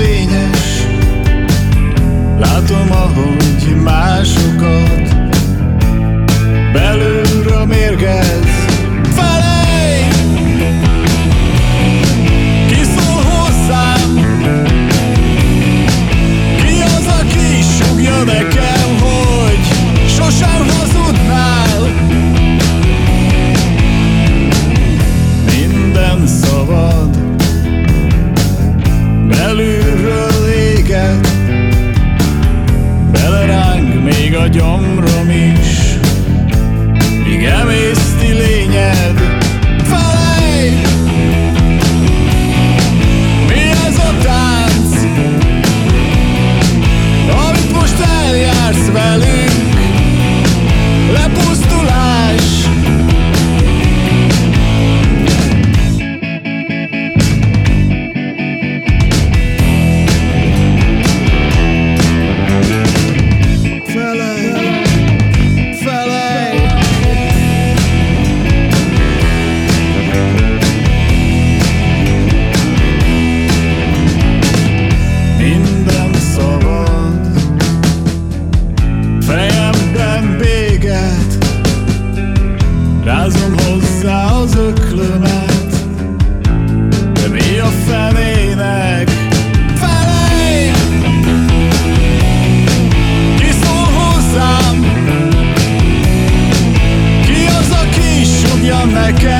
lényes. Látom, ahogy másokat a gyomra nem véget Rázom hozzá az öklömet De mi a felének? Felej! Ki hozzám? Ki az, aki sugja nekem?